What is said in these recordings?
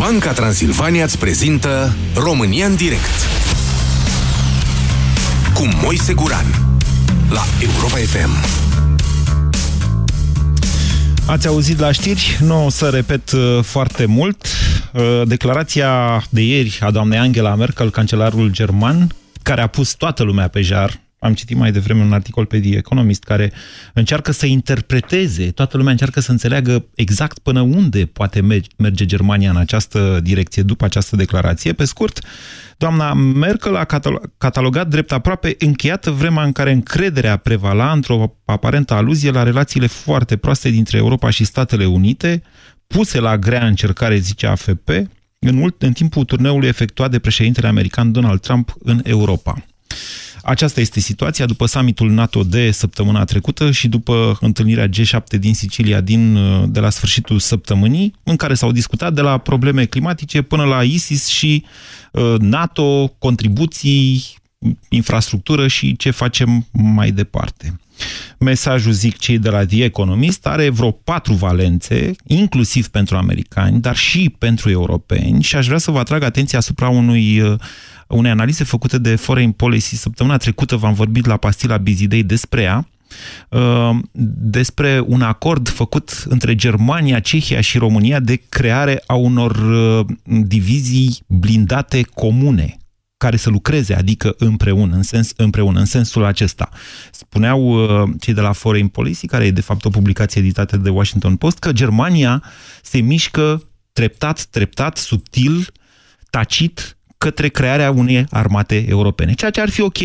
Banca Transilvania îți prezintă România în direct cu Moise Guran la Europa FM. Ați auzit la știri, nu o să repet uh, foarte mult. Uh, declarația de ieri a doamnei Angela Merkel, cancelarul german, care a pus toată lumea pe jar, am citit mai devreme un articol pe The Economist care încearcă să interpreteze, toată lumea încearcă să înțeleagă exact până unde poate merge Germania în această direcție după această declarație. Pe scurt, doamna Merkel a catalogat drept aproape încheiată vremea în care încrederea prevala într-o aparentă aluzie la relațiile foarte proaste dintre Europa și Statele Unite, puse la grea încercare, zice AFP, în, mult, în timpul turneului efectuat de președintele american Donald Trump în Europa. Aceasta este situația după summitul NATO de săptămâna trecută și după întâlnirea G7 din Sicilia din, de la sfârșitul săptămânii, în care s-au discutat de la probleme climatice până la ISIS și uh, NATO, contribuții, infrastructură și ce facem mai departe. Mesajul, zic cei de la The Economist, are vreo patru valențe, inclusiv pentru americani, dar și pentru europeni și aș vrea să vă atrag atenția asupra unui uh, unei analize făcute de Foreign Policy. Săptămâna trecută v-am vorbit la Pastila Bizidei despre ea, uh, despre un acord făcut între Germania, Cehia și România de creare a unor uh, divizii blindate comune care să lucreze, adică împreună, în, sens, împreună, în sensul acesta. Spuneau uh, cei de la Foreign Policy, care e de fapt o publicație editată de Washington Post, că Germania se mișcă treptat, treptat, subtil, tacit, către crearea unei armate europene, ceea ce ar fi ok.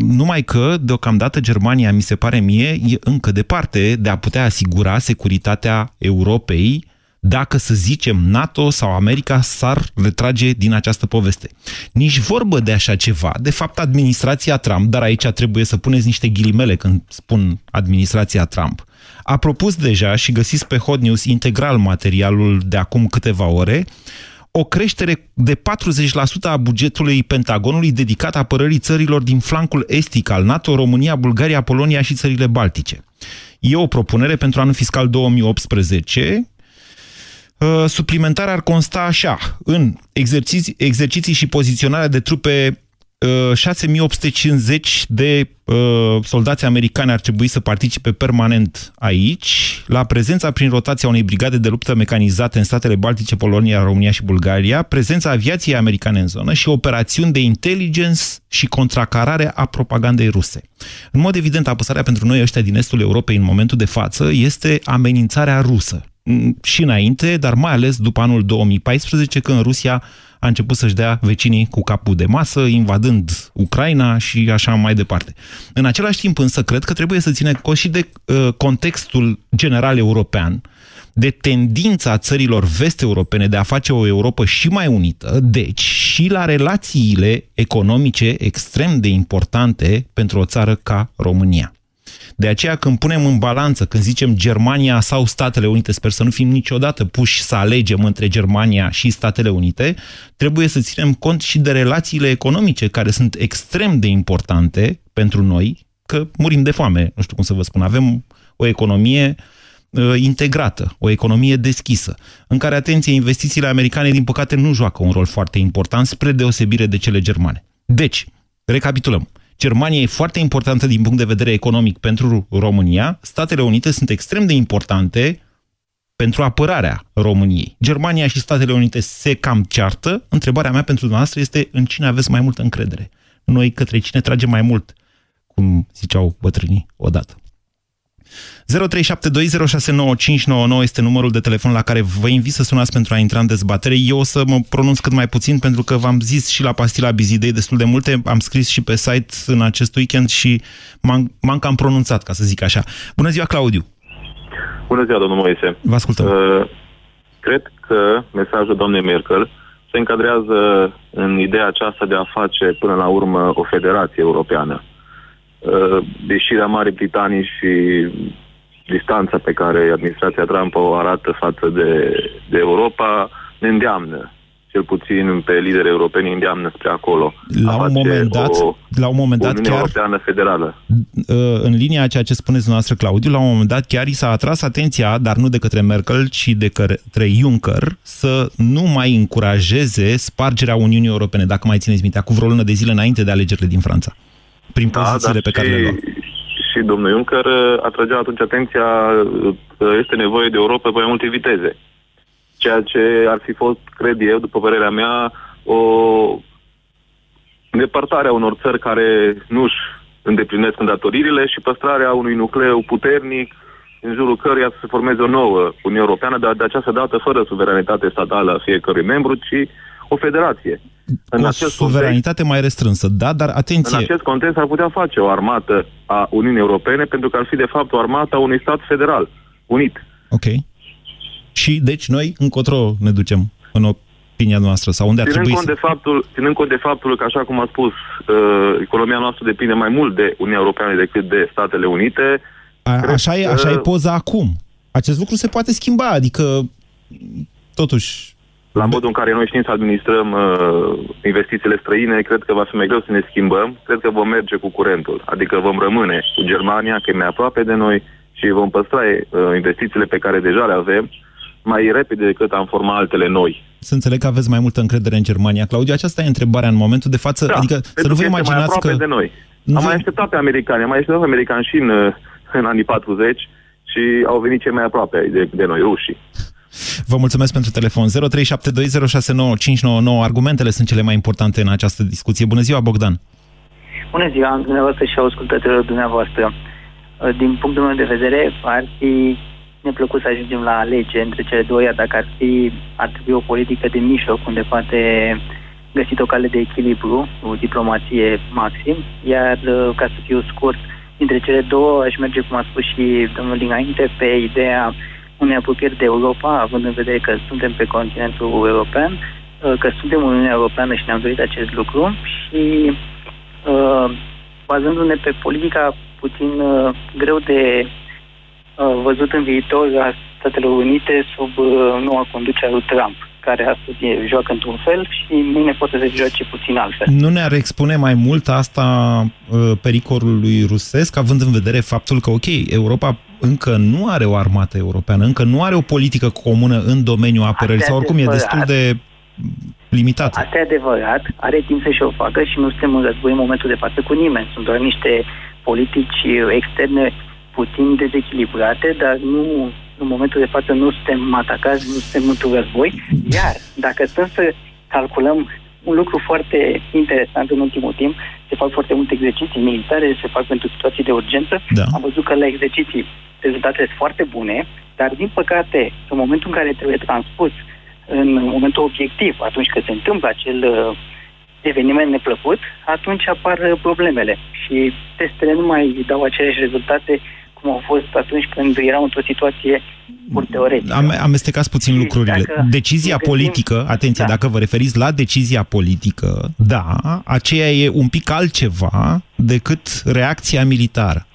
Numai că, deocamdată, Germania, mi se pare mie, e încă departe de a putea asigura securitatea Europei dacă, să zicem, NATO sau America s-ar retrage din această poveste. Nici vorbă de așa ceva. De fapt, administrația Trump, dar aici trebuie să puneți niște ghilimele când spun administrația Trump, a propus deja și găsiți pe Hot News integral materialul de acum câteva ore, o creștere de 40% a bugetului Pentagonului dedicat apărării țărilor din flancul estic al NATO, România, Bulgaria, Polonia și țările Baltice. E o propunere pentru anul fiscal 2018. Uh, suplimentar ar consta așa, în exerciții, exerciții și poziționarea de trupe 6850 uh, de uh, soldați americani ar trebui să participe permanent aici, la prezența prin rotația unei brigade de luptă mecanizate în statele Baltice, Polonia, România și Bulgaria, prezența aviației americane în zonă și operațiuni de intelligence și contracarare a propagandei ruse. În mod evident, apăsarea pentru noi ăștia din estul Europei în momentul de față este amenințarea rusă. Mm, și înainte, dar mai ales după anul 2014, când Rusia a început să-și dea vecinii cu capul de masă, invadând Ucraina și așa mai departe. În același timp însă, cred că trebuie să ține cont și de uh, contextul general european, de tendința țărilor vest-europene de a face o Europa și mai unită, deci și la relațiile economice extrem de importante pentru o țară ca România. De aceea când punem în balanță, când zicem Germania sau Statele Unite, sper să nu fim niciodată puși să alegem între Germania și Statele Unite, trebuie să ținem cont și de relațiile economice, care sunt extrem de importante pentru noi, că murim de foame, nu știu cum să vă spun. Avem o economie uh, integrată, o economie deschisă, în care, atenție, investițiile americane, din păcate, nu joacă un rol foarte important, spre deosebire de cele germane. Deci, recapitulăm. Germania e foarte importantă din punct de vedere economic pentru România, Statele Unite sunt extrem de importante pentru apărarea României. Germania și Statele Unite se cam ceartă. Întrebarea mea pentru dumneavoastră este în cine aveți mai multă încredere? Noi către cine tragem mai mult, cum ziceau bătrânii odată. 0372069599 este numărul de telefon la care vă invit să sunați pentru a intra în dezbatere. Eu o să mă pronunț cât mai puțin pentru că v-am zis și la pastila Bizidei destul de multe, am scris și pe site în acest weekend și m-am cam pronunțat, ca să zic așa. Bună ziua, Claudiu! Bună ziua, domnul Moise! Vă ascultăm! Uh, cred că mesajul doamnei Merkel se încadrează în ideea aceasta de a face până la urmă o federație europeană. Uh, deșirea Marii Britanii și distanța pe care administrația Trump o arată față de, de Europa ne îndeamnă cel puțin pe lideri europeni îndeamnă spre acolo. La un moment dat, o, la un moment dat Uniune chiar Europeană Federală. uh, în linia a ceea ce spuneți dumneavoastră, Claudiu, la un moment dat chiar i s-a atras atenția, dar nu de către Merkel, ci de către Juncker, să nu mai încurajeze spargerea Uniunii Europene, dacă mai țineți minte, cu vreo lună de zile înainte de alegerile din Franța, prin Da, pozițiile pe și, care le lua. și domnul Juncker uh, atragea atunci atenția uh, că este nevoie de Europa pe mai multe viteze. Ceea ce ar fi fost, cred eu, după părerea mea, o îndepărtare a unor țări care nu-și îndeplinesc îndatoririle și păstrarea unui nucleu puternic în jurul căruia să se formeze o nouă Uniune Europeană, dar de această dată fără suveranitate statală a fiecărui membru, ci o federație. În o suveranitate mai restrânsă, da, dar atenție... În acest context ar putea face o armată a Uniunii Europene, pentru că ar fi de fapt o armată a unui stat federal, unit. Ok. Și deci noi încotro ne ducem în opinia noastră sau unde ar ținând trebui cont, să... de faptul, ținând cont de faptul că, așa cum a spus, uh, economia noastră depinde mai mult de Uniunea Europeană decât de Statele Unite. A, cred așa, e, că- așa e poza acum. Acest lucru se poate schimba, adică totuși... La modul în care noi știm să administrăm uh, investițiile străine, cred că va fi mai greu să ne schimbăm. Cred că vom merge cu curentul. Adică vom rămâne cu Germania, că e mai aproape de noi, și vom păstra uh, investițiile pe care deja le avem mai repede decât am forma altele noi. Să înțeleg că aveți mai multă încredere în Germania. Claudiu, aceasta e întrebarea în momentul de față. Da, adică să pentru nu vă că este mai imaginați aproape că... de noi. Nu Am vă- mai așteptat pe americani, am mai așteptat pe americani și în, uh, în anii 40 și au venit cei mai aproape de, de noi, rușii. Vă mulțumesc pentru telefon. 0372069599. Argumentele sunt cele mai importante în această discuție. Bună ziua, Bogdan! Bună ziua, dumneavoastră și ascultătorilor dumneavoastră. Din punctul meu de vedere, ar fi neplăcut să ajungem la alege între cele două, iar dacă ar fi, ar trebui o politică de mijloc unde poate găsit o cale de echilibru, o diplomație maxim, iar uh, ca să fiu scurt, dintre cele două aș merge, cum a spus și domnul dinainte, pe ideea unei apropieri de Europa, având în vedere că suntem pe continentul european, uh, că suntem în Uniunea Europeană și ne-am dorit acest lucru și uh, bazându-ne pe politica puțin uh, greu de uh, văzut în viitor a Statelor Unite sub uh, noua conducere a lui Trump, care astăzi e- joacă într-un fel și mâine poate să joace puțin altfel. Nu ne-ar expune mai mult asta uh, pericolului rusesc, având în vedere faptul că, ok, Europa încă nu are o armată europeană, încă nu are o politică comună în domeniul apărării, Asta e sau oricum e destul adevărat. de limitată. Asta e adevărat, are timp să-și o facă și nu suntem în război în momentul de față cu nimeni. Sunt doar niște politici uh, externe puțin dezechilibrate, dar nu în momentul de față nu suntem atacați, nu suntem într-un război. Iar dacă stăm să calculăm un lucru foarte interesant în ultimul timp, se fac foarte multe exerciții militare, se fac pentru situații de urgență. Da. Am văzut că la exerciții rezultatele sunt foarte bune, dar din păcate, în momentul în care trebuie transpus în momentul obiectiv, atunci când se întâmplă acel uh, eveniment neplăcut, atunci apar uh, problemele și testele nu mai dau aceleași rezultate cum au fost atunci când erau într-o situație pur teoretică. Am, amestecați puțin Și lucrurile. dacă Decizia ne gândim- politică, atenție, Da. dacă vă referiți la decizia politică, da, aceea e un pic altceva decât reacția militară.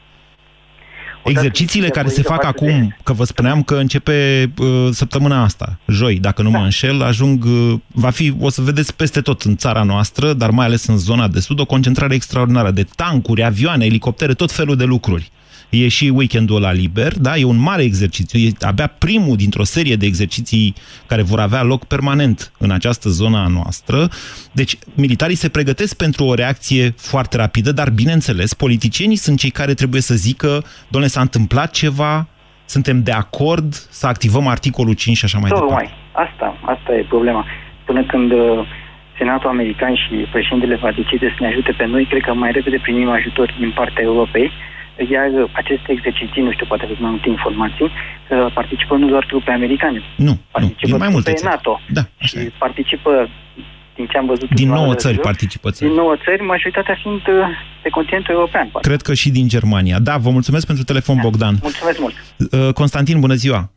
Exercițiile care se fac acum, că vă spuneam că începe uh, săptămâna asta, joi, dacă nu mă înșel, ajung, uh, va fi, o să vedeți peste tot în țara noastră, dar mai ales în zona de sud, o concentrare extraordinară de tancuri, avioane, elicoptere, tot felul de lucruri. E și weekendul ăla liber, da? E un mare exercițiu, e abia primul dintr-o serie de exerciții care vor avea loc permanent în această zonă a noastră. Deci, militarii se pregătesc pentru o reacție foarte rapidă, dar, bineînțeles, politicienii sunt cei care trebuie să zică, doamne, s-a întâmplat ceva, suntem de acord să activăm articolul 5 și așa mai departe. Tocmai. Asta, asta e problema. Până când uh, Senatul American și președintele va decide să ne ajute pe noi, cred că mai repede primim ajutor din partea Europei, iar uh, aceste exerciții, nu știu, poate aveți mai multe informații, uh, participă nu doar trupe americane, Nu, nu, participă din mai multe trupe țări. NATO Da, și așa e. participă, din ce am văzut... Din în nouă zonele țări de jos, participă Din țări. nouă țări, majoritatea fiind uh, pe continentul european. poate. Cred că și din Germania. Da, vă mulțumesc pentru telefon, Bogdan. Mulțumesc mult! Uh, Constantin, bună ziua!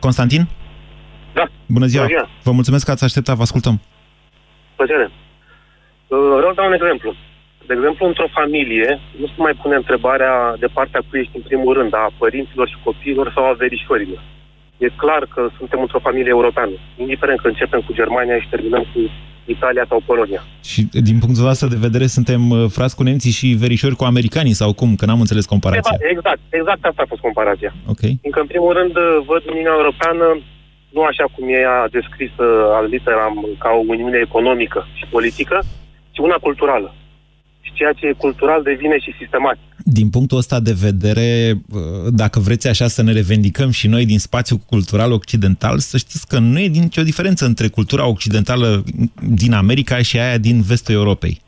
Constantin? Da. Bună ziua! Bună ziua. Vă mulțumesc că ați așteptat, vă ascultăm. Plăcere. Uh, Vreau să dau un exemplu. De exemplu, într-o familie, nu se mai pune întrebarea de partea cui ești în primul rând, a părinților și copiilor sau a verișorilor. E clar că suntem într-o familie europeană, indiferent că începem cu Germania și terminăm cu Italia sau Polonia. Și din punctul ăsta de vedere suntem uh, frați cu nemții și verișori cu americanii sau cum? Că n-am înțeles comparația. Exact, exact asta a fost comparația. Ok. Încă în primul rând văd Uniunea Europeană nu așa cum e ea descrisă al literam ca o uniune economică și politică, ci una culturală. Și ceea ce e cultural devine și sistematic. Din punctul ăsta de vedere, uh, dacă vreți așa să ne revendicăm și noi din spațiul cultural occidental, să știți că nu e nicio diferență între cultura occidentală din America și aia din vestul Europei.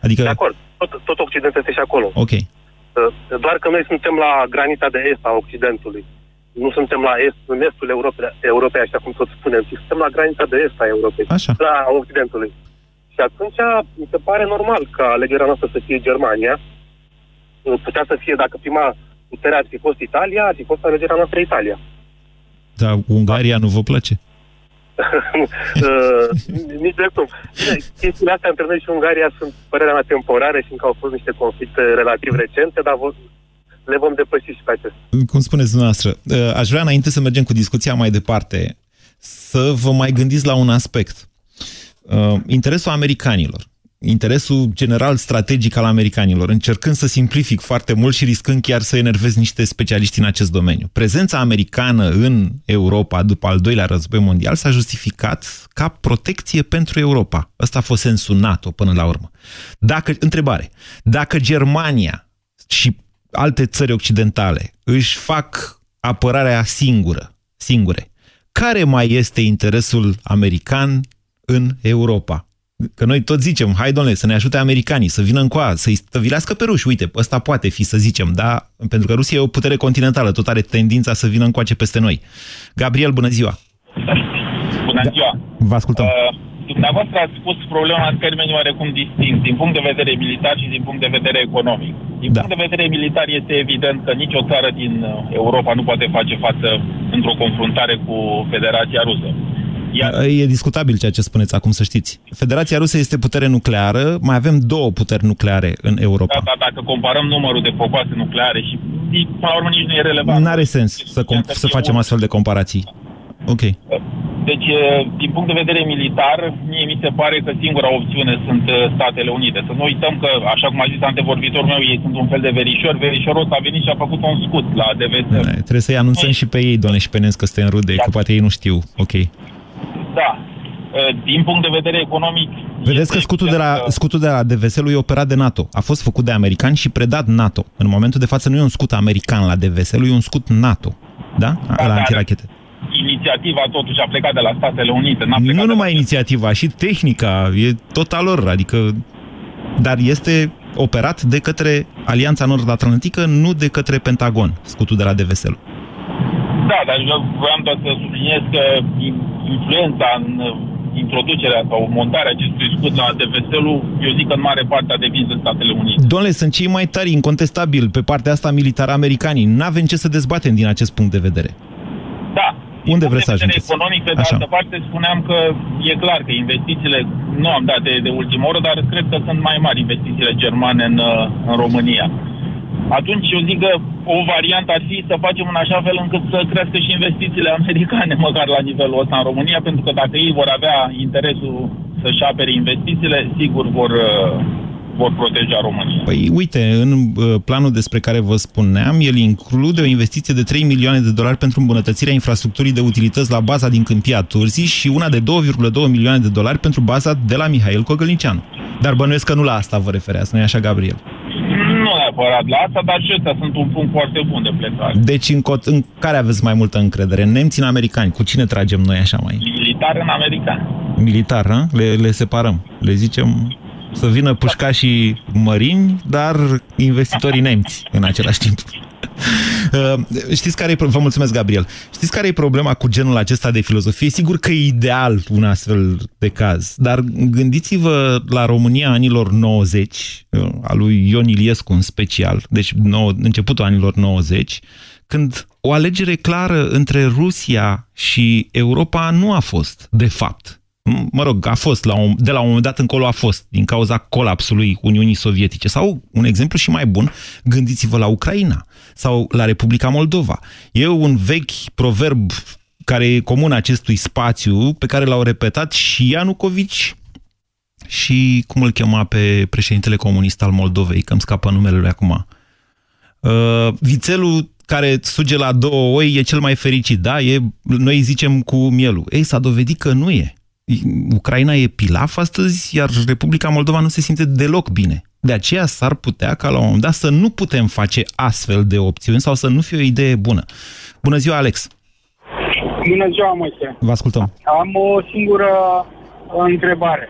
Adică... De acord, tot, tot Occidentul este și acolo. Ok. Uh, doar că noi suntem la granița de est a Occidentului. Nu suntem la est, în estul Europei, Europei așa cum tot spunem, ci suntem la granița de est a Europei, așa. la Occidentului. Și atunci mi se pare normal ca alegerea noastră să fie Germania. Putea să fie, dacă prima putere ar fi fost Italia, ar fi fost alegerea noastră Italia. Dar Ungaria nu vă place? uh, nici de cum. Chestiile astea între noi și Ungaria sunt, părerea mea, temporare și încă au fost niște conflicte relativ recente, dar le vom depăși și pe acestea. Cum spuneți dumneavoastră, uh, aș vrea înainte să mergem cu discuția mai departe, să vă mai gândiți la un aspect. Uh, interesul americanilor, interesul general strategic al americanilor, încercând să simplific foarte mult și riscând chiar să enervez niște specialiști în acest domeniu. Prezența americană în Europa după al doilea război mondial s-a justificat ca protecție pentru Europa. Ăsta a fost sensul NATO până la urmă. Dacă, întrebare, dacă Germania și alte țări occidentale își fac apărarea singură, singure, care mai este interesul american în Europa. Că noi tot zicem, hai domnule, să ne ajute americanii, să vină încoa, să-i stăvilească pe ruși. Uite, ăsta poate fi, să zicem, da? Pentru că Rusia e o putere continentală, tot are tendința să vină încoace peste noi. Gabriel, bună ziua! Bună ziua! Vă ascultăm. Uh, dumneavoastră ați spus problema în termeni oarecum distinct, din punct de vedere militar și din punct de vedere economic. Din da. punct de vedere militar este evident că nicio țară din Europa nu poate face față într-o confruntare cu Federația Rusă. Iar... E discutabil ceea ce spuneți acum, să știți. Federația Rusă este putere nucleară, mai avem două puteri nucleare în Europa. Da, da, dacă comparăm numărul de focoase nucleare și, până la urmă, nici nu e relevant. Nu are sens să, com- să facem astfel de comparații. Ok. Deci, din punct de vedere militar, mie mi se pare că singura opțiune sunt Statele Unite. Să nu uităm că, așa cum a zis antevorbitorul meu, ei sunt un fel de verișor. Verișorul ăsta a venit și a făcut un scut la DVS. Da, trebuie să-i anunțăm ei. și pe ei, doamne, și pe Nens, că suntem rude, da. că poate ei nu știu. Ok. Da. Din punct de vedere economic... Vedeți că scutul de, la, scutul de la DVS-ul e operat de NATO. A fost făcut de americani și predat NATO. În momentul de față nu e un scut american la DVS-ul, e un scut NATO. Da? da la antirachete inițiativa totuși a plecat de la Statele Unite. Nu numai la... inițiativa, și tehnica, e tot a lor, adică... Dar este operat de către Alianța Nord-Atlantică, nu de către Pentagon, scutul de la DVSL. Da, dar vreau doar să subliniez că influența în introducerea sau montarea acestui scut la DVSL-ul, eu zic că în mare parte a depins de Statele Unite. Domnule, sunt cei mai tari, incontestabil, pe partea asta militară americanii. Nu avem ce să dezbatem din acest punct de vedere. Da, unde vreți să ajungeți? economic, pe de Așa. altă parte, spuneam că e clar că investițiile, nu am dat de, de ultimă oră, dar cred că sunt mai mari investițiile germane în, în România. Atunci eu zic că o variantă ar fi să facem în așa fel încât să crească și investițiile americane, măcar la nivelul ăsta în România, pentru că dacă ei vor avea interesul să-și apere investițiile, sigur vor, vor proteja România. Păi uite, în uh, planul despre care vă spuneam, el include o investiție de 3 milioane de dolari pentru îmbunătățirea infrastructurii de utilități la baza din Câmpia Turzii și una de 2,2 milioane de dolari pentru baza de la Mihail Cogălnicianu. Dar bănuiesc că nu la asta vă refereați, nu-i așa, Gabriel? Nu neapărat la asta, dar și ăsta sunt un punct foarte bun de plecare. Deci în, în care aveți mai multă încredere? În nemți, în americani? Cu cine tragem noi așa mai? Militar în american. Militar, ha? Le, le separăm. Le zicem să vină pușcașii mărini, dar investitorii nemți în același timp. Uh, știți care e, vă mulțumesc, Gabriel. Știți care e problema cu genul acesta de filozofie? Sigur că e ideal un astfel de caz, dar gândiți-vă la România anilor 90, uh, a lui Ion Iliescu în special, deci nou, începutul anilor 90, când o alegere clară între Rusia și Europa nu a fost, de fapt mă rog, a fost, la un, de la un moment dat încolo a fost, din cauza colapsului Uniunii Sovietice. Sau, un exemplu și mai bun, gândiți-vă la Ucraina sau la Republica Moldova. E un vechi proverb care e comun acestui spațiu, pe care l-au repetat și Ianucovici și cum îl chema pe președintele comunist al Moldovei, că îmi scapă numele lui acum. Uh, vițelul care suge la două oi e cel mai fericit, da? E, noi zicem cu mielul. Ei, s-a dovedit că nu e. Ucraina e pilaf astăzi, iar Republica Moldova nu se simte deloc bine. De aceea s-ar putea ca la un moment dat să nu putem face astfel de opțiuni sau să nu fie o idee bună. Bună ziua, Alex! Bună ziua, Moise! Vă ascultăm! Am o singură întrebare.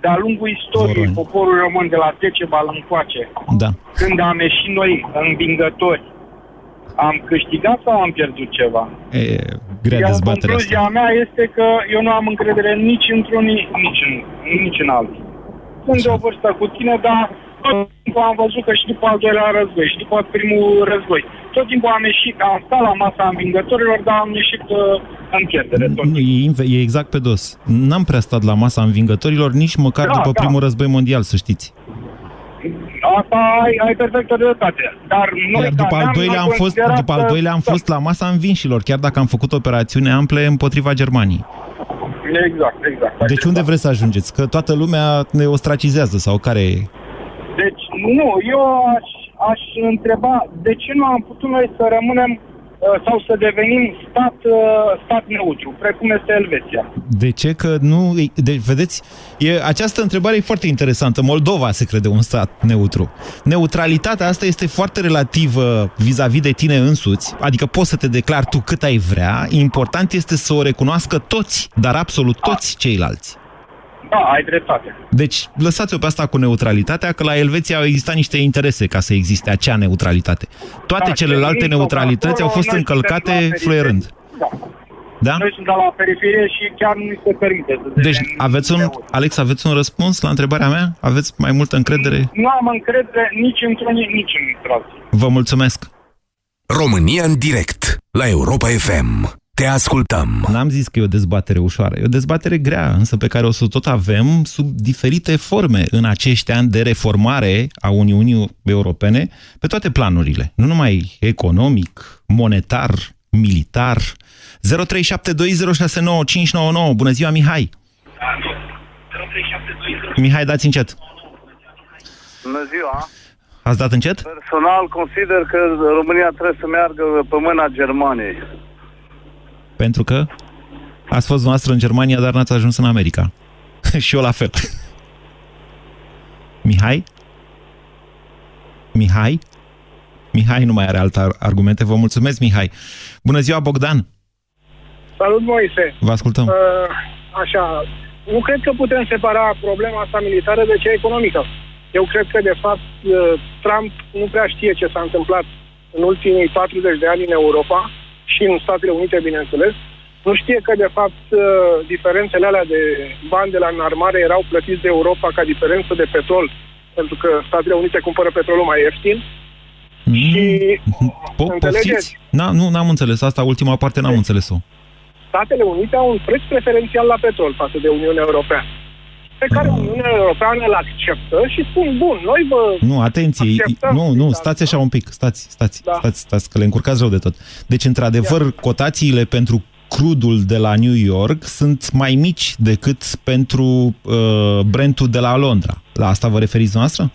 De-a lungul istoriei, poporul român de la Decebal încoace, da. când am ieșit noi învingători, am câștigat sau am pierdut ceva? E, grea Iar dezbatere concluzia asta. mea este că eu nu am încredere nici într-un, nici în, nici în altul. Sunt de o vârstă cu tine, dar tot timpul am văzut că și după al doilea război, și după primul război, tot timpul am ieșit, am stat la masa învingătorilor, dar am ieșit uh, în pierdere. Tot. Nu, e, inve- e exact pe dos. N-am prea stat la masa învingătorilor nici măcar Da, după da. primul război mondial, să știți. Asta ai, ai perfectă dreptate. Dar noi, Iar ca după al neam, doilea am am fost, considerat după al că- doilea am da, fost la masa învinșilor, chiar dacă am făcut operațiuni ample împotriva Germaniei. Exact, exact. Deci unde vreți să ajungeți? Că toată lumea ne ostracizează sau care e? Deci, nu, eu aș, aș întreba de ce nu am putut noi să rămânem uh, sau să devenim stat, uh, stat neutru, precum este Elveția. De ce că nu... Deci, vedeți, e, această întrebare e foarte interesantă. Moldova se crede un stat neutru. Neutralitatea asta este foarte relativă vis-a-vis de tine însuți, adică poți să te declari tu cât ai vrea, important este să o recunoască toți, dar absolut toți ceilalți. Da, ai dreptate. Deci, lăsați-o pe asta cu neutralitatea, că la Elveția au existat niște interese ca să existe acea neutralitate. Toate Da, celelalte și neutralități au acolo fost noi suntem la încălcate periferie. fluierând. Da. Da? Noi suntem la periferie și chiar nu ni se permite să Deci, devenim aveți un, neutru. Alex, aveți un răspuns la întrebarea mea? Aveți mai multă încredere? Nu am încredere nici într-unii, nici în alții. Vă mulțumesc! România în direct la Europa FM. Te ascultăm. N-am zis că e o dezbatere ușoară, e o dezbatere grea, însă pe care o să tot avem sub diferite forme în acești ani de reformare a Uniunii Europene pe toate planurile, nu numai economic, monetar, militar. 0372069599. Bună ziua, Mihai! Mihai, dați încet. Bună ziua! Ați dat încet? Personal consider că România trebuie să meargă pe mâna Germaniei. Pentru că ați fost noastră în Germania, dar n-ați ajuns în America. Și eu la fel. Mihai? Mihai? Mihai nu mai are alte ar- argumente. Vă mulțumesc, Mihai. Bună ziua, Bogdan! Salut, Moise! Vă ascultăm. Uh, așa, nu cred că putem separa problema asta militară de cea economică. Eu cred că, de fapt, uh, Trump nu prea știe ce s-a întâmplat în ultimii 40 de ani în Europa și în Statele Unite, bineînțeles. Nu știe că, de fapt, uh, diferențele alea de bani de la înarmare erau plătiți de Europa ca diferență de petrol, pentru că Statele Unite cumpără petrolul mai ieftin. și Mm. Po- înțelegeți? poftiți? Na, nu, n-am înțeles. Asta, ultima parte, n-am înțeles-o. Statele Unite au un preț preferențial la petrol față de Uniunea Europeană pe care Uniunea Europeană îl acceptă și spun, bun, noi vă... Nu, atenție, Acceptăm nu, nu, situația. stați așa un pic, stați, stați, Da. stați, stați, că le încurcați rău de tot. Deci, într-adevăr, cotațiile pentru crudul de la New York sunt mai mici decât pentru uh, Brentul de la Londra. La asta vă referiți noastră?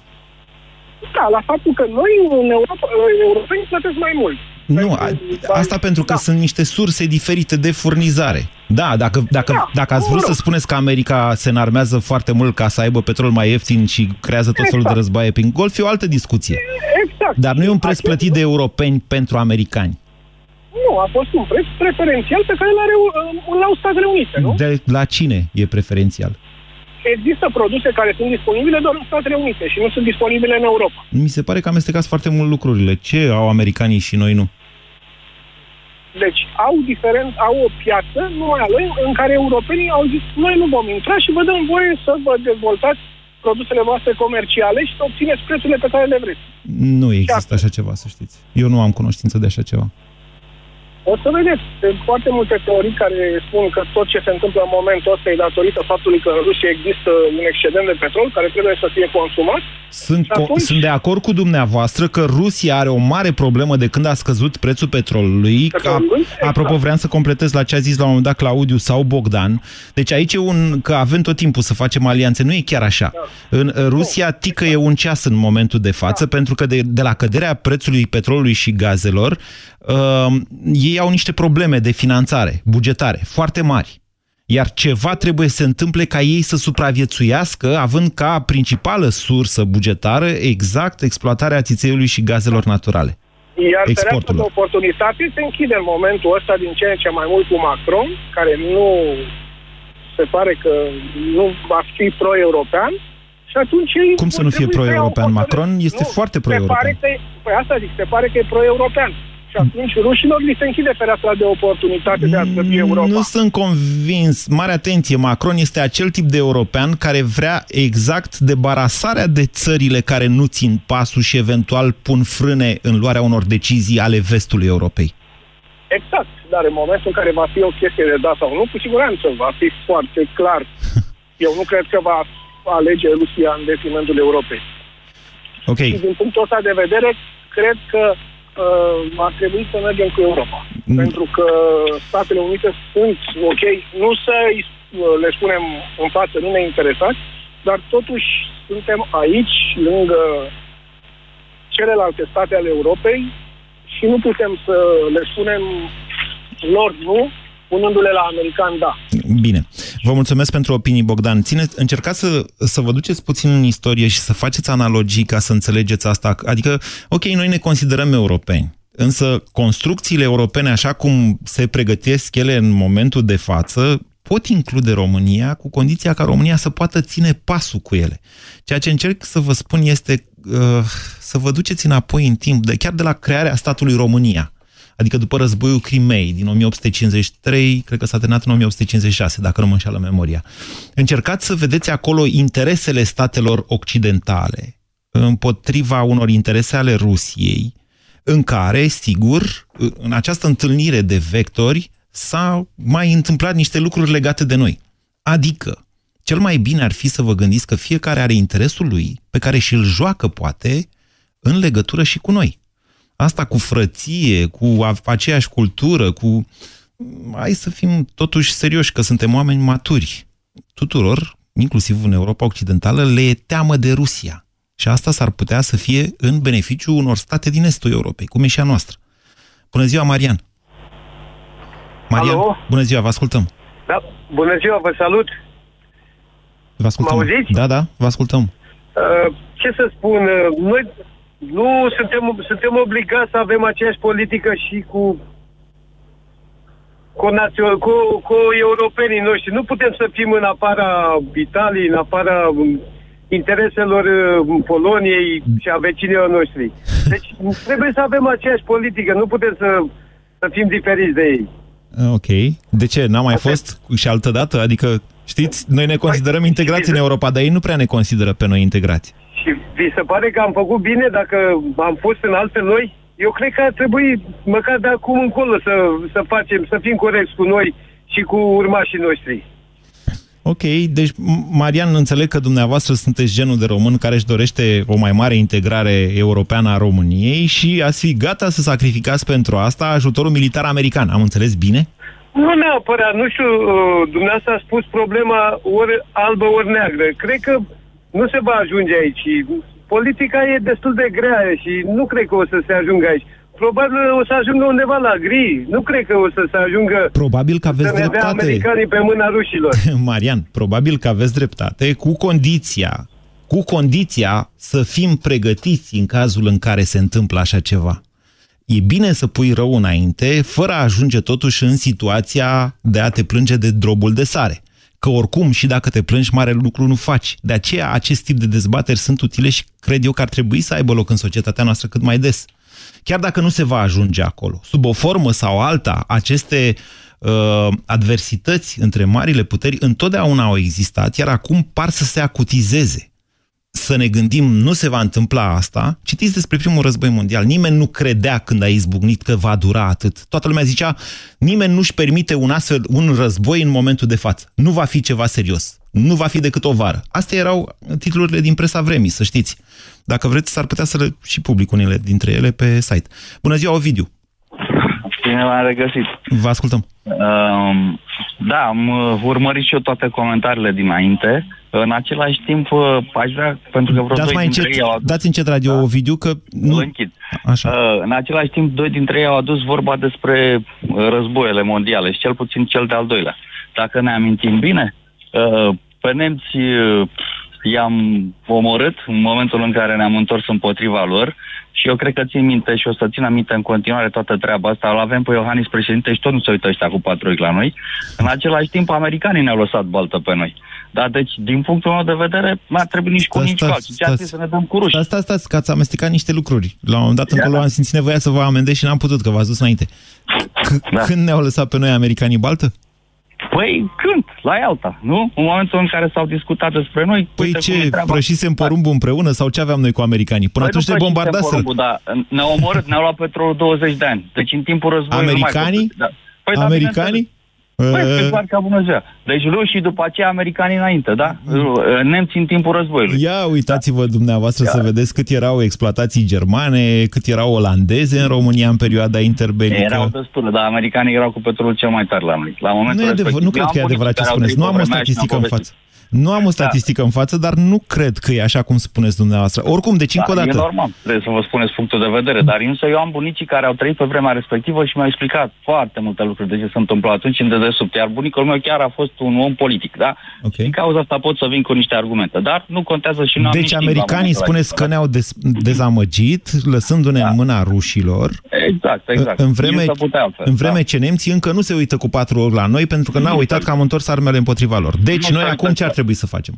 Da, la faptul că noi în Europa, europenii plătesc mai mult. Nu, a, Pentru- asta pentru că da. sunt niște surse diferite de furnizare. Da, dacă, dacă, Da, dacă ați mă vrut să rog. spuneți că America se înarmează foarte mult ca să aibă petrol mai ieftin și creează tot felul de Exact. războaie prin Golf, e o altă discuție. Exact. Dar nu e un preț Acest plătit de lucru- europeni pentru americani. Nu, a fost un preț preferențial pe care l-are, uh, l-au Statele Unite, nu? De la cine e preferențial? Există produse care sunt disponibile doar în Statele Unite și nu sunt disponibile în Europa. Mi se pare că amestecați foarte mult lucrurile. Ce au americanii și noi nu? Deci au diferent, au o piață numai a lor în care europenii au zis noi nu vom intra și vă dăm voie să vă dezvoltați produsele voastre comerciale și să obțineți prețurile pe care le vreți. Nu există așa ceva, să știți. Eu nu am cunoștință de așa ceva. O să vedeți, sunt foarte multe teorii care spun că tot ce se întâmplă în momentul ăsta e datorită faptului că în Rusia există un excedent de petrol care trebuie să fie consumat. Sunt, atunci... sunt de acord cu dumneavoastră că Rusia are o mare problemă de când a scăzut prețul petrolului. petrolului Ca, exact. Apropo, vreau să completez la ce a zis la un moment dat Claudiu sau Bogdan. Deci aici e un, că avem tot timpul să facem alianțe. Nu e chiar așa. Da. În Rusia tică e un ceas în momentul de față, da. pentru că de, de la căderea prețului petrolului și gazelor, uh, ei au niște probleme de finanțare bugetare foarte mari. Iar ceva trebuie să se întâmple ca ei să supraviețuiască, având ca principală sursă bugetară exact exploatarea țițeiului și gazelor naturale. Iar fereastra de oportunitate se închide în momentul ăsta din ce în ce mai mult cu Macron, care nu se pare că nu va fi pro-european, și atunci ei Cum să nu fie pro-european? Macron este nu, foarte pro-european. Se pare că, păi asta zic, se pare că e pro-european. Și atunci rușilor li se închide fereastra de oportunitate de a slăbi Europa. Nu sunt convins. Mare atenție, Macron este acel tip de european care vrea exact debarasarea de țările care nu țin pasul și eventual pun frâne în luarea unor decizii ale vestului Europei. Exact, dar în momentul în care va fi o chestie de da sau nu, cu siguranță va fi foarte clar. Eu nu cred că va alege Rusia în detrimentul Europei. Ok. Și din punctul ăsta de vedere, cred că uh, ar trebui să mergem cu Europa. Mm. Pentru că Statele Unite sunt ok, nu să uh, le spunem în față, nu ne interesați, dar totuși suntem aici, lângă celelalte state ale Europei și nu putem să le spunem lor nu, punându-le la american da. Bine. Vă mulțumesc pentru opinii, Bogdan. Ține, încercați să, să vă duceți puțin în istorie și să faceți analogii ca să înțelegeți asta. Adică, ok, noi ne considerăm europeni, însă construcțiile europene, așa cum se pregătesc ele în momentul de față, pot include România cu condiția ca România să poată ține pasul cu ele. Ceea ce încerc să vă spun este uh, să vă duceți înapoi în timp, de, chiar de la crearea statului România adică după războiul Crimei din 1853, cred că s-a terminat în 1856, dacă nu mă înșeală memoria. Încercați să vedeți acolo interesele statelor occidentale împotriva unor interese ale Rusiei, în care, sigur, în această întâlnire de vectori s-au mai întâmplat niște lucruri legate de noi. Adică, cel mai bine ar fi să vă gândiți că fiecare are interesul lui, pe care și-l joacă, poate, în legătură și cu noi. Asta cu frăție, cu aceeași cultură, cu... Hai să fim totuși serioși, că suntem oameni maturi. Tuturor, inclusiv în Europa Occidentală, le e teamă de Rusia. Și asta s-ar putea să fie în beneficiu unor state din estul Europei, cum e și a noastră. Bună ziua, Marian! Marian, Alo? bună ziua, vă ascultăm! Da, bună ziua, vă salut! Vă ascultăm. Mă auziți? Da, da, vă ascultăm. Uh, ce să spun, uh, noi nu suntem, suntem obligați să avem aceeași politică și cu cu, națio- cu, cu europenii noștri. Nu putem să fim în afara Italiei, în afara um, intereselor um, Poloniei și a vecinilor noștri. Deci trebuie să avem aceeași politică, nu putem să, să fim diferiți de ei. Ok. De ce? N-a mai fost și altă dată? Adică, știți, noi ne considerăm păi, integrați în Europa, dar ei nu prea ne consideră pe noi integrați. Și vi se pare că am făcut bine dacă am fost în alte noi? Eu cred că ar trebui, măcar de acum încolo, să, să facem, să fim corecți cu noi și cu urmașii noștri. Ok, deci, Marian, înțeleg că dumneavoastră sunteți genul de român care își dorește o mai mare integrare europeană a României și ați fi gata să sacrificați pentru asta ajutorul militar american. Am înțeles bine? Nu neapărat, nu știu, uh, dumneavoastră a spus problema ori albă, ori neagră. Cred că nu se va ajunge aici. Politica e destul de grea și nu cred că o să se ajungă aici. Probabil o să ajungă undeva la gri. Nu cred că o să se ajungă probabil că aveți să ne dreptate. americanii pe mâna rușilor. Marian, probabil că aveți dreptate cu condiția cu condiția să fim pregătiți în cazul în care se întâmplă așa ceva. E bine să pui rău înainte, fără a ajunge totuși în situația de a te plânge de drobul de sare că oricum și dacă te plângi, mare lucru nu faci. De aceea acest tip de dezbateri sunt utile și cred eu că ar trebui să aibă loc în societatea noastră cât mai des. Chiar dacă nu se va ajunge acolo. Sub o formă sau alta, aceste uh, adversități între marile puteri întotdeauna au existat, iar acum par să se acutizeze. Să ne gândim, nu se va întâmpla asta. Citiți despre primul război mondial. Nimeni nu credea când a izbucnit că va dura atât. Toată lumea zicea, nimeni nu-și permite un astfel, un război în momentul de față. Nu va fi ceva serios. Nu va fi decât o vară. Astea erau titlurile din presa vremii, să știți. Dacă vreți, s-ar putea să le și public unele dintre ele pe site. Bună ziua, Ovidiu! Bine v-am regăsit. Vă ascultăm. Uh, da, am uh, urmărit și eu toate comentariile dinainte. În același timp, uh, aș vrea, pentru că vreo dați doi mai dintre încet, ei au adus... dați încet radio, da. Ovidiu, că... Nu închid. Așa. Uh, în același timp, doi dintre ei au adus vorba despre uh, războiele mondiale și cel puțin cel de-al doilea. Dacă ne amintim bine, uh, pe nemți uh, i-am omorât în momentul în care ne-am întors împotriva lor și eu cred că țin minte și o să țin aminte în continuare toată treaba asta. Îl avem pe Iohannis președinte și tot nu se uită ăștia cu patru ochi la noi. În același timp, americanii ne-au lăsat baltă pe noi. Da, deci, din punctul meu de vedere, nu ar trebui nici cu Stați, nici cu stați, alții. Ce ar fi stați. să ne dăm cu ruși. Stați, stați, stați, că ați amestecat niște lucruri. La un moment dat Ia, încolo da. am simțit nevoia să vă amendez și n-am putut, că v-ați dus înainte. C- Da. Când ne-au lăsat pe noi americanii baltă? Păi, când? La Ialta, nu? În momentul în care s-au discutat despre noi... Păi uite cum e ce, treaba. prășisem porumbul împreună sau ce aveam noi cu americanii? Până Păi atunci nu ne prășisem bombardaseră. porumbul, dar ne-au omorât, ne-au luat petrolul 20 de ani. Deci în timpul războiului... nu mai Americanii? pot- Da. Păi, da, Americanii? Păi, Uh, pe clar ca bună ziua. Deci rușii după aceea americanii înainte, da? Nemții în timpul războiului. Ia uitați-vă dumneavoastră să vedeți cât erau exploatații germane, cât erau olandeze în România în perioada interbelică. Erau destule, dar americanii erau cu petrolul cel mai tare la noi. La momentul Nu, e adevăr, respectiv. nu cred Eu că e am adevărat ce bunici care au spuneți. trăit Nu am o pe vremea aia și statistică mi-au în povestit. față. Nu am o statistică în față, dar nu cred că e așa cum spuneți dumneavoastră. Oricum, deci încă o Da, e dată. normal, trebuie să vă spuneți punctul de vedere, dar însă eu am bunicii care au trăit pe vremea respectivă și mi-au explicat foarte multe lucruri de ce se întâmplă atunci în dedesubt. Iar bunicul meu chiar a fost un om politic, da? Ok. Din cauza asta pot să vin cu niște argumente, dar nu contează și nu am Deci nici timp la americanii momentul spuneți că acesta, ne-au dez- dezamăgit, lăsându-ne în mâna rușilor, da? Exact, exact. în vreme, Nu se putea altfel, în vreme da. ce nemții încă nu se uită cu patru ori la noi, pentru că n-au Nu uitat se că am întors armele împotriva lor. Deci Nu noi se acum uită. ce ar trebui să facem?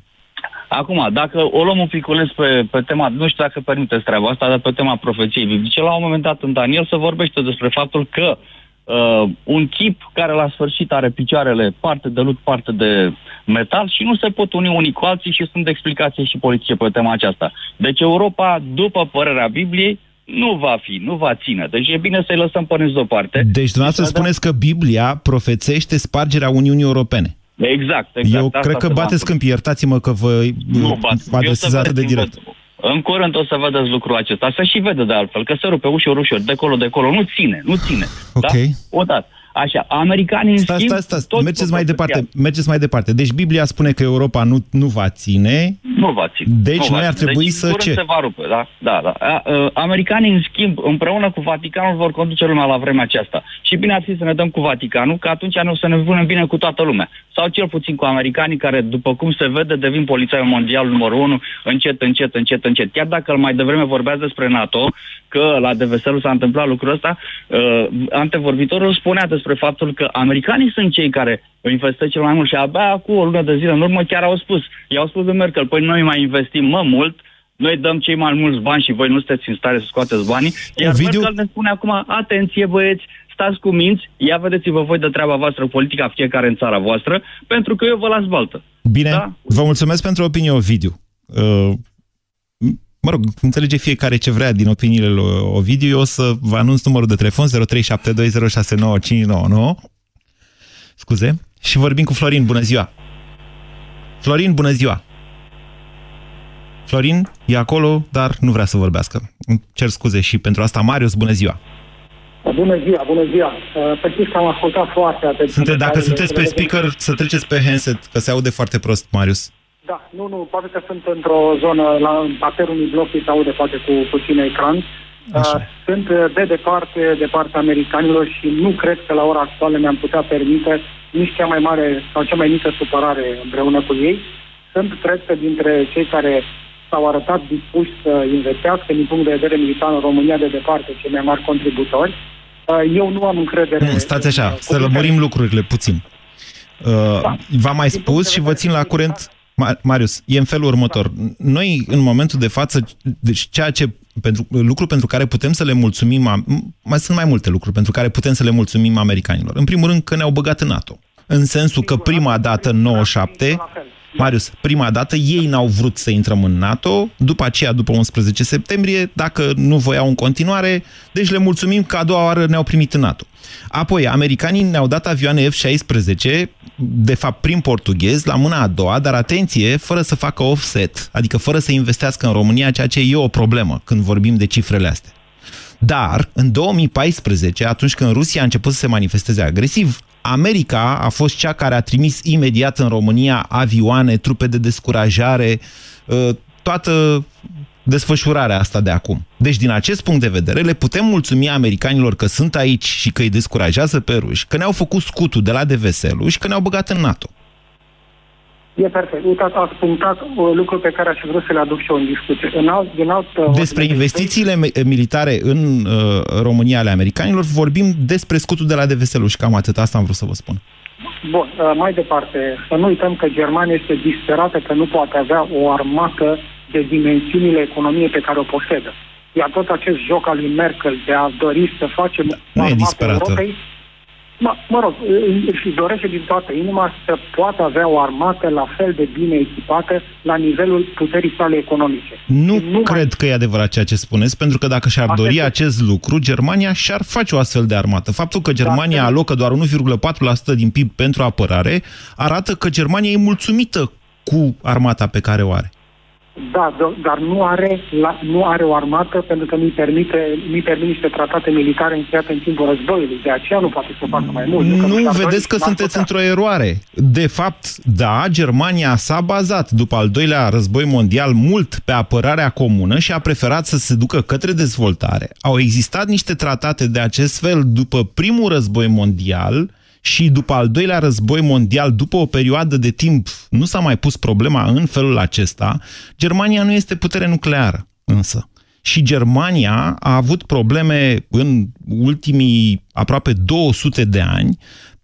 Acum, dacă o luăm un piculeț pe, pe tema, nu știu dacă permiteți treaba asta, dar pe tema profeției biblice, la un moment dat în Daniel se vorbește despre faptul că uh, un chip care la sfârșit are picioarele parte de lut, parte de metal și nu se pot uni unii cu alții și sunt explicații și politice pe tema aceasta. Deci Europa, după părerea Bibliei, nu va fi, nu va ține. Deci e bine să-i lăsăm pe deoparte. Deci dumneavoastră Să vedem- spuneți că Biblia profețește spargerea Uniunii Europene. Exact, exact. Eu Asta cred că se va bateți întâmpla. câmpii, iertați-mă că vă Nu bați. vă Eu adresez să atât de vedeți direct. în- În curând o să vedeți lucrul acesta. Se și vede de altfel, că se rupe ușor, ușor, de acolo, de acolo. Nu ține, nu ține. Ok. Da? Odată. Așa, americanii în Stați, schimb... stați, stați, tot mergeți cu mai profeția. departe, mergeți mai departe. Deci Biblia spune că Europa nu, nu va ține, Nu va ține. Deci nu noi va ar ține. trebui deci, să în curând ce? se va rupe, da? Da, da. A, a, americanii, în schimb, împreună cu Vaticanul, vor conduce lumea la vremea aceasta. Și bine ar fi să ne dăm cu Vaticanul, că atunci ne o să ne punem bine cu toată lumea. Sau cel puțin cu americanii, care, după cum se vede, devin polițaiul mondial numărul unu, încet, încet, încet, încet. Chiar dacă mai devreme vorbeați despre NATO, că la Deveselu s-a întâmplat lucrul ăsta, uh, antevorbitorul spunea despre faptul că americanii sunt cei care investesc cel mai mult și abia cu o lună de zile în urmă chiar au spus, i-au spus lui Merkel, păi noi mai investim mă mult, noi dăm cei mai mulți bani și voi nu sunteți în stare să scoateți banii. Iar Ovidiu? Merkel ne spune acum, atenție băieți, stați cu minți, ia vedeți-vă voi de treaba voastră politica fiecare în țara voastră, pentru că eu vă las baltă. Bine, Da. vă mulțumesc pentru opinie, Ovidiu. Uh, mă rog, înțelege fiecare ce vrea din opiniile lui Ovidiu. Eu o să vă anunț numărul de telefon 0372069599. Scuze. Și vorbim cu Florin. Bună ziua! Florin, bună ziua! Florin e acolo, dar nu vrea să vorbească. Îmi Cer scuze și pentru asta. Marius, bună ziua! Bună ziua, bună ziua. Uh, Să știți că am ascultat foarte atent. Sunte, dacă sunteți pe speaker, să treceți pe handset, că se aude foarte prost, Marius. Da, nu, nu, poate că sunt într-o zonă, la parterul unui bloc, se aude poate cu puțin ecran. Așa. Uh, Sunt uh, de departe, de partea americanilor și nu cred că la ora actuală ne-am putea permite nici cea mai mare sau cea mai mică supărare împreună cu ei. Sunt, cred că, dintre cei care s-au arătat dispuși să investească din punct de vedere militar în România de departe cei mai mari contributori. Uh, Eu nu am încredere... Nu, stați așa, în- să lămurim lucrurile puțin. Uh, Da. V-am mai Din punct spus de și vă vedere țin la militar- curent, Ma- Marius, e în felul următor. Noi, în momentul de față, deci ceea ce, pentru, lucru pentru care putem să le mulțumim, am- mai sunt mai multe lucruri pentru care putem să le mulțumim americanilor. În primul rând că ne-au băgat în NATO. În sensul că prima dată, în 97, Marius, prima dată ei n-au vrut să intrăm în NATO, după aceea, după 11 septembrie, dacă nu voiau în continuare, deci le mulțumim că a doua oară ne-au primit în NATO. Apoi, americanii ne-au dat avioane F-16, de fapt prin portughez, la mâna a doua, dar atenție, fără să facă offset, adică fără să investească în România, ceea ce e o problemă când vorbim de cifrele astea. Dar, în 2014, atunci când Rusia a început să se manifesteze agresiv, America a fost cea care a trimis imediat în România avioane, trupe de descurajare, ă, toată desfășurarea asta de acum. Deci, din acest punct de vedere, le putem mulțumi americanilor că sunt aici și că îi descurajează pe ruși, că ne-au făcut scutul de la Deveselu și că ne-au băgat în NATO. E perfect. Uitați, ați punctat uh, lucru pe care aș vrea să le aduc și eu în discuție. În alt, din alt, uh, despre investițiile militare în uh, România ale americanilor vorbim despre scutul de la Deveselu și cam atât. Asta am vrut să vă spun. Bun, uh, mai departe, să nu uităm că Germania este disperată că nu poate avea o armată de dimensiunile economiei pe care o posedă. Iar tot acest joc al lui Merkel de a dori să facem nu e disperată. Europei, Mă, mă rog, își dorește din toată inima să poată avea o armată la fel de bine echipată la nivelul puterii sale economice. Nu, nu cred mai... că e adevărat ceea ce spuneți, pentru că dacă și-ar dori acest lucru, Germania și-ar face o astfel de armată. Faptul că Germania da, alocă doar 1,4% din PIB pentru apărare arată că Germania e mulțumită cu armata pe care o are. Da, dar nu are, la, nu are o armată pentru că nu-i permite, nu permite niște tratate militare încheiate în timpul războiului. De aceea nu poate să facă mai mult. Nu, nu vedeți că sunteți într-o eroare. De fapt, da, Germania s-a bazat după al doilea război mondial mult pe apărarea comună și a preferat să se ducă către dezvoltare. Au existat niște tratate de acest fel după primul război mondial, și după al doilea război mondial, după o perioadă de timp, nu s-a mai pus problema în felul acesta, Germania nu este putere nucleară, însă. Și Germania a avut probleme în ultimii aproape 200 de ani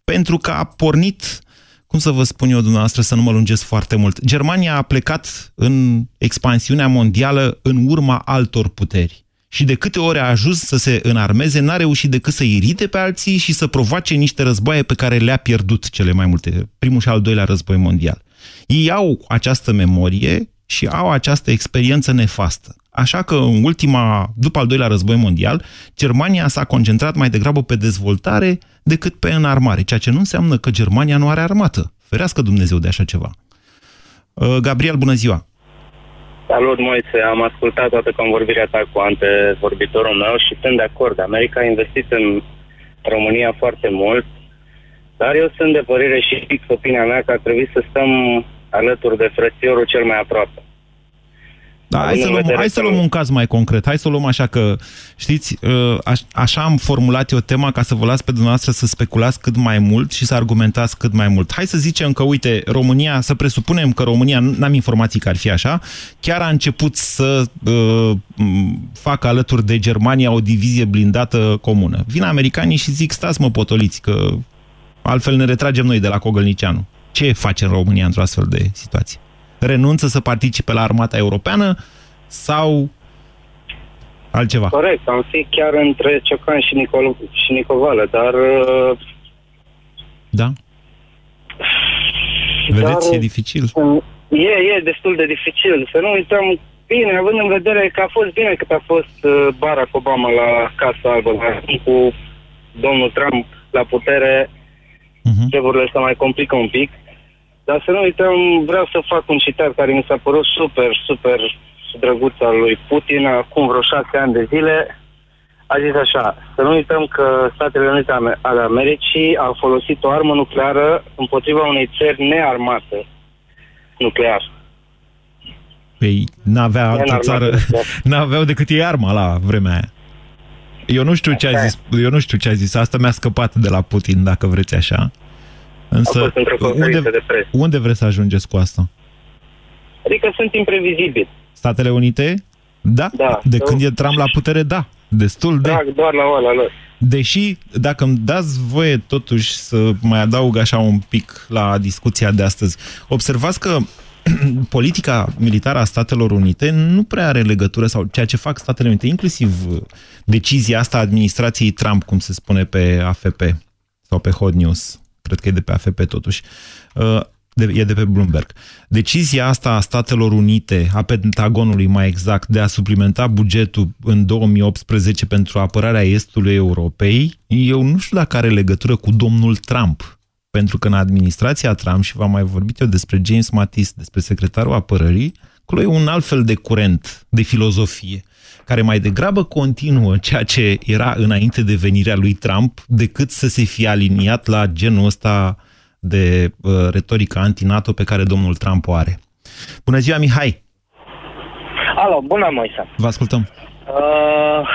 pentru că a pornit cum să vă spun eu dumneavoastră să nu mă lungesc foarte mult. Germania a plecat în expansiunea mondială în urma altor puteri și de câte ori a ajuns să se înarmeze, n-a reușit decât să irite pe alții și să provoace niște războaie pe care le-a pierdut cele mai multe, primul și al doilea război mondial. Ei au această memorie și au această experiență nefastă. Așa că în ultima, după al doilea război mondial, Germania s-a concentrat mai degrabă pe dezvoltare decât pe înarmare, ceea ce nu înseamnă că Germania nu are armată. Ferească Dumnezeu de așa ceva. Uh, Gabriel, bună ziua! Salut, Moise. Am ascultat toată convorbirea ta cu antevorbitorul meu și sunt de acord. America a investit în România foarte mult, dar eu sunt de părere și fix opinia mea că ar trebui să stăm alături de frățiorul cel mai aproape. Da, hai, să luăm, hai să luăm un caz mai concret. Hai să o luăm așa că, știți, ă, așa am formulat eu tema ca să vă las pe dumneavoastră să speculați cât mai mult și să argumentați cât mai mult. Hai să zicem că, uite, România, să presupunem că România, n-am informații că ar fi așa, chiar a început să uh, facă alături de Germania o divizie blindată comună. Vin americanii și zic, stați mă potoliți, că altfel ne retragem noi de la Cogălnicianu. Ce face în România într-o astfel de situație? Renunță să participe la armata europeană sau altceva? Corect, am fi chiar între Ciocan și, Nicol și Nicovală, dar... Uh, da? Vedeți, dar, e dificil. E, e destul de dificil. Să nu uităm bine, având în vedere că a fost bine cât a fost uh, Barack Obama la Casa Albă, cu domnul Trump la putere, uh-huh. treburile se mai complică un pic. Dar să nu uităm, vreau să fac un citat care mi s-a părut super, super drăguț al lui Putin acum vreo șase ani de zile. A zis așa, să nu uităm că Statele Unite ale Americii au folosit o armă nucleară împotriva unei țări nearmate nuclear. Păi n-avea altă țară, n-aveau decât ei arma la vremea aia. Eu nu știu ce a zis, eu nu știu ce a zis, asta mi-a scăpat de la Putin, dacă vreți așa. Însă, unde, de presă. unde vreți să ajungeți cu asta? Adică sunt imprevizibili. Statele Unite? Da. da. De când e Trump la putere, da. Destul de... Trag doar la oala lor. Deși, dacă îmi dați voie totuși să mai adaug așa un pic la discuția de astăzi, observați că politica militară a Statelor Unite nu prea are legătură, sau ceea ce fac Statele Unite, inclusiv decizia asta a administrației Trump, cum se spune pe AFP sau pe Hot News, cred că e de pe AFP totuși, uh, de, e de pe Bloomberg. Decizia asta a Statelor Unite, a Pentagonului mai exact, de a suplimenta bugetul în 2018 pentru apărarea Estului Europei, eu nu știu dacă are legătură cu domnul Trump. Pentru că în administrația Trump, și v-am mai vorbit eu despre James Mattis, despre secretarul apărării, acolo e un alt fel de curent, de filozofie care mai degrabă continuă ceea ce era înainte de venirea lui Trump, decât să se fie aliniat la genul ăsta de uh, retorică anti-NATO pe care domnul Trump o are. Bună ziua, Mihai! Alo, bună, Moise! Vă ascultăm! Uh...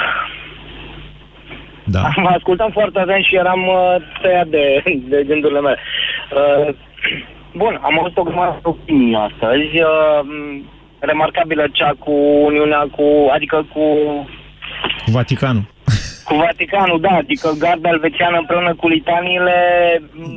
Da. Vă ascultam foarte atent și eram uh, tăiat de, de gândurile mele. Uh, bun, am avut o grămadă de opinii astăzi. Uh, remarcabilă cea cu Uniunea, cu, adică cu... Cu Vaticanul. Cu Vaticanul, da, adică garda elvețiană împreună cu litaniile...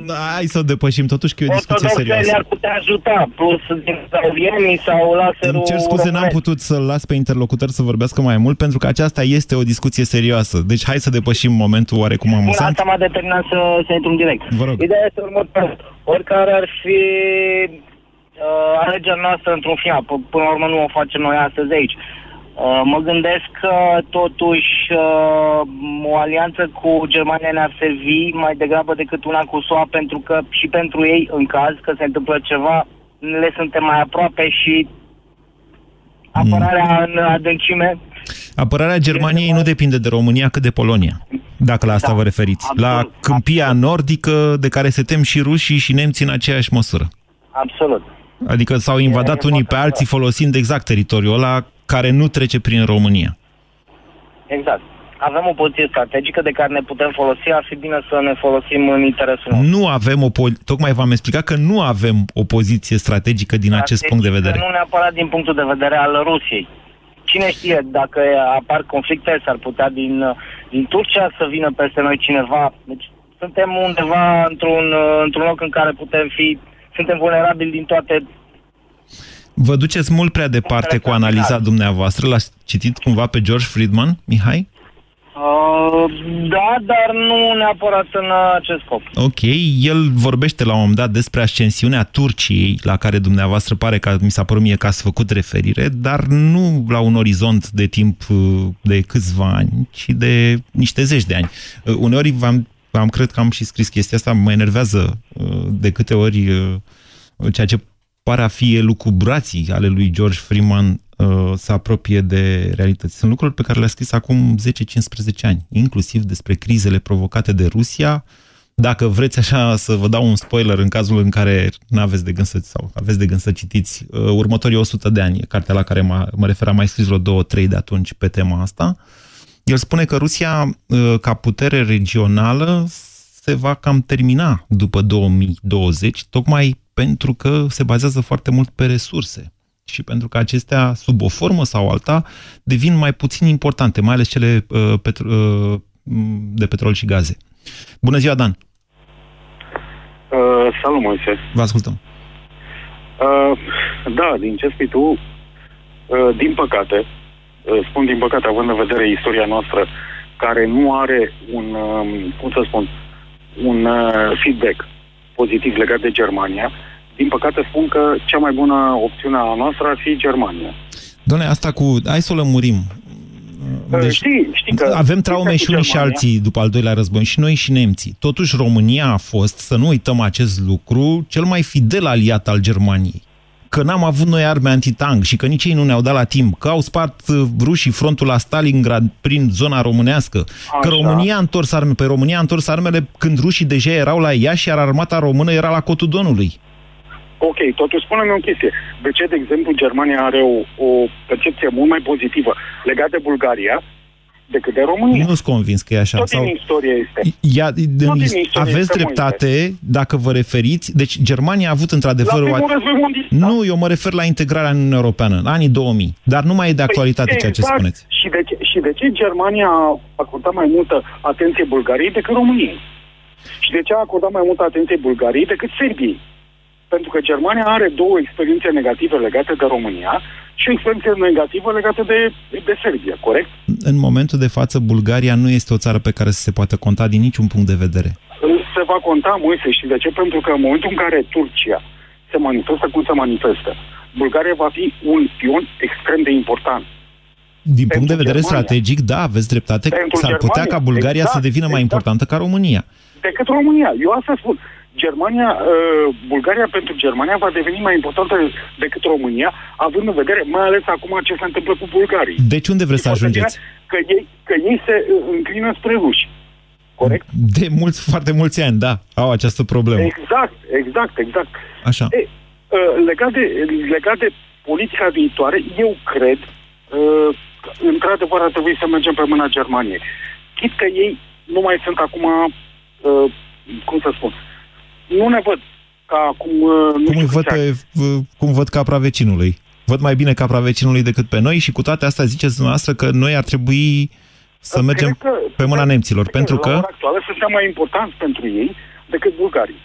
Da, hai să o depășim, totuși că e o discuție serioasă. le-ar putea ajuta, plus din saudienii sau laserul... Îmi cer scuze, n-am putut să-l las pe interlocutor să vorbească mai mult, pentru că aceasta este o discuție serioasă. Deci hai să depășim momentul oarecum amuzant. Bun, asta m-a determinat să, să intru în direct. Vă rog. Ideea este următoarea. Oricare ar fi uh, alegerea noastră într-un final. P- până la urmă nu o facem noi astăzi aici. Uh, mă gândesc că totuși uh, o alianță cu Germania ne-ar servi mai degrabă decât una cu SUA pentru că și pentru ei, în caz că se întâmplă ceva, le suntem mai aproape și apărarea mm. în adâncime. Apărarea Germaniei nu depinde de România, cât de Polonia, dacă la asta da, vă referiți. Absolut, la câmpia absolut. nordică de care se tem și rușii și nemții în aceeași măsură. Absolut. Adică s-au invadat unii pe alții folosind exact teritoriul ăla care nu trece prin România. Exact. Avem o poziție strategică de care ne putem folosi, ar fi bine să ne folosim în interesul nostru. Nu avem o tocmai v-am explicat că nu avem o poziție strategică din acest punct de vedere. Nu neapărat din punctul de vedere al Rusiei. Cine știe, dacă apar conflicte, s-ar putea din, din Turcia să vină peste noi cineva. Deci suntem undeva într-un, într-un loc în care putem fi suntem vulnerabili din toate Vă duceți mult prea departe cu analiza dumneavoastră. L-ați citit cumva pe George Friedman, Mihai? Uh, da, dar nu neapărat în acest scop. Ok, el vorbește la un moment dat despre ascensiunea Turciei, la care dumneavoastră pare că mi s-a părut mie că ați făcut referire, dar nu la un orizont de timp uh, de câțiva ani, ci de niște zeci de ani. Uh, uneori v-am am cred că am și scris chestia asta, mă enervează uh, de câte ori uh, ceea ce pare a fi elucubrații ale lui George Freeman uh, să apropie de realități. Sunt lucruri pe care le-a scris acum 10-15 ani, inclusiv despre crizele provocate de Rusia. Dacă vreți așa să vă dau un spoiler în cazul în care nu aveți de gând să, sau aveți de gând să citiți, următorii 100 de ani, cartea la care mă, mă refer, am mai scris vreo două, trei de atunci pe tema asta, el spune că Rusia, ă, ca putere regională, se va cam termina după 2020, tocmai pentru că se bazează foarte mult pe resurse și pentru că acestea, sub o formă sau alta, devin mai puțin importante, mai ales cele uh, petro- uh, de petrol și gaze. Bună ziua, Dan! Uh, salut, Moise! Vă ascultăm! Uh, da, din ce spui tu, uh, din păcate, Uh, spun din păcate, având în vedere istoria noastră, care nu are un, um, cum să spun, un uh, feedback pozitiv legat de Germania, din păcate spun că cea mai bună opțiune a noastră ar fi Germania. Doamne, asta cu... Hai să o lămurim. Uh, deci, știi, știi că avem traume și unii și alții după al doilea război, și noi și nemții. Totuși, România a fost, să nu uităm acest lucru, cel mai fidel aliat al Germaniei că n-am avut noi arme antitank și că nici ei nu ne-au dat la timp, că au spart uh, rușii frontul la Stalingrad prin zona românească, Așa. că România a întors arme, pe România a întors armele când rușii deja erau la ea și iar armata română era la cotul Donului. Ok, totuși spune-mi o chestie. De ce, de exemplu, Germania are o, o percepție mult mai pozitivă legată de Bulgaria decât de România. Nu sunt convins că e așa. Tot sau... din istorie este. Ia, din din istorie aveți este dreptate dacă vă referiți. Deci Germania a avut într-adevăr... La o... Nu, eu mă refer la integrarea în Uniunea Europeană, în anii 2000. Dar nu mai e de păi, actualitate păi, ceea ce exact. spuneți. Și de, ce, și de ce Germania a acordat mai multă atenție Bulgariei decât României? Și de ce a acordat mai multă atenție Bulgariei decât Serbiei? Pentru că Germania are două experiențe negative legate de România și o experiență negativă legată de, de Serbia, corect? În momentul de față, Bulgaria nu este o țară pe care să se poată conta din niciun punct de vedere. Se va conta, Moise, și de ce? Pentru că în momentul în care Turcia se manifestă cum se manifestă. Bulgaria va fi un pion extrem de important. Din punct de vedere Germania. strategic, da, aveți dreptate. Pentru S-ar putea Germania, ca Bulgaria exact, să devină mai exact. importantă ca România. decât România. Eu asta spun. Germania, uh, Bulgaria pentru Germania va deveni mai importantă decât România, având în vedere, mai ales acum ce se întâmplă cu bulgarii. Deci unde vreți să ajungeți? Că ei, că ei se uh, înclină spre ruși. Corect? De mulți, foarte mulți ani, da, au această problemă. Exact, exact, exact. Așa. E, uh, legat, de, legat de politica viitoare, eu cred uh, că, într-adevăr, ar trebui să mergem pe mâna Germaniei. Chit că ei nu mai sunt acum, uh, cum să spun, nu ne văd ca acum... Uh, nu Cum, știu îi văd câți ani. pe, v- cum văd capra vecinului? Văd mai bine capra vecinului decât pe noi și cu toate astea ziceți dumneavoastră că noi ar trebui să mergem Cred că- pe mâna nemților, pentru La că... ora actuală suntem mai importanți pentru ei decât bulgarii.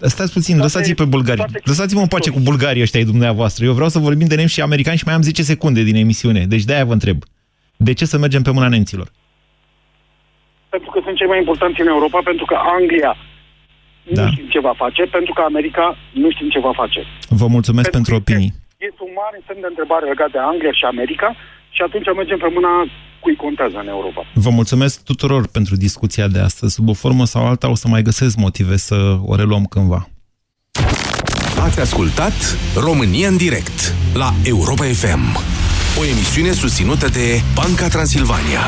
Stați puțin, Toate- lăsați-i pe bulgari. toate Lăsați-mă în pace cu bulgarii ăștia ai dumneavoastră. Eu vreau să vorbim de nemți și americani și mai am 10 secunde din emisiune. Deci de-aia vă întreb. De ce să mergem pe mâna nemților? Pentru că sunt cei mai importanți în Europa, pentru că Anglia Da. nu știm ce va face, pentru că America nu știm ce va face. Vă mulțumesc pentru că opinii. Este un mare semn de întrebare legat de Anglia și America și atunci mergem pe mâna cui contează în Europa. Vă mulțumesc tuturor pentru discuția de astăzi. Sub o formă sau alta o să mai găsesc motive să o reluăm cândva. Ați ascultat România în direct la Europa FM, o emisiune susținută de Banca Transilvania.